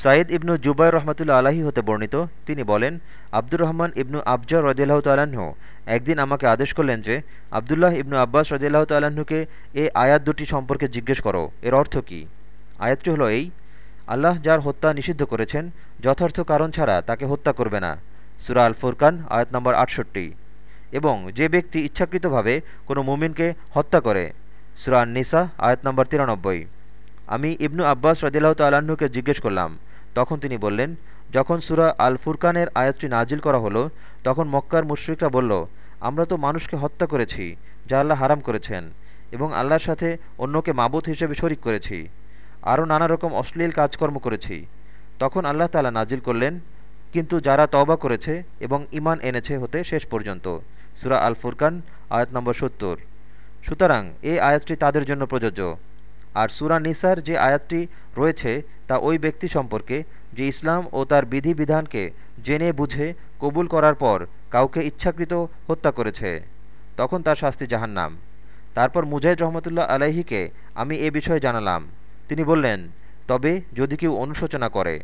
সাইদ ইবনু জুবাইর রহমতুল্লা আলাহি হতে বর্ণিত, তিনি বলেন, আব্দুর রহমান ইবনু আবজর রদিল্লাহ তাল্লাহ্ন একদিন আমাকে আদেশ করলেন যে, আবদুল্লাহ ইবনু আব্বাস রদিল্লাহ তাল্লাহ্নকে এ আয়াত দুটি সম্পর্কে জিজ্ঞেস করো। এর অর্থ কী? আয়াতটি হলো এই, আল্লাহ যার হত্যা নিষিদ্ধ করেছেন, যথার্থ কারণ ছাড়া তাকে হত্যা করবে না। সুরা আল ফুরকান আয়াত নম্বর আটষট্টি। এবং যে ব্যক্তি ইচ্ছাকৃতভাবে কোনো মুমিনকে হত্যা করে, সুরা নিসা আয়াত নম্বর তিরানব্বই। আমি ইবনু আব্বাস রদিল্লাহ তাল্লাহ্নকে জিজ্ঞেস করলাম। তখন তিনি বললেন, যখন সুরা আল ফুরকানের আয়াতটি নাজিল করা হলো, তখন মক্কার মুশ্রিকরা বলল, আমরা তো মানুষকে হত্যা করেছি, যা আল্লাহ হারাম করেছেন, এবং আল্লাহর সাথে অন্যকে মাবুত হিসেবে শরিক করেছি, আরও নানা রকম অশ্লীল কাজকর্ম করেছি। তখন আল্লাহ তালা নাজিল করলেন, কিন্তু যারা তওবা করেছে এবং ইমান এনেছে হতে শেষ পর্যন্ত। সুরা আল ফুরকান আয়াত নম্বর সত্তর। সুতরাং এই আয়াতটি তাদের জন্য প্রযোজ্য। আর সুরা নিসার যে আয়াতটি রয়েছে তা ওই ব্যক্তি সম্পর্কে যে ইসলাম ও তার বিধিবিধানকে জেনে বুঝে কবুল করার পর কাউকে ইচ্ছাকৃত হত্যা করেছে, তখন তার শাস্তি জাহান্নাম। তারপর মুজাহিদ রহমতুল্লাহ আলাইহিকে আমি এ বিষয়ে জানালাম। তিনি বললেন, তবে যদি কেউ অনুশোচনা করে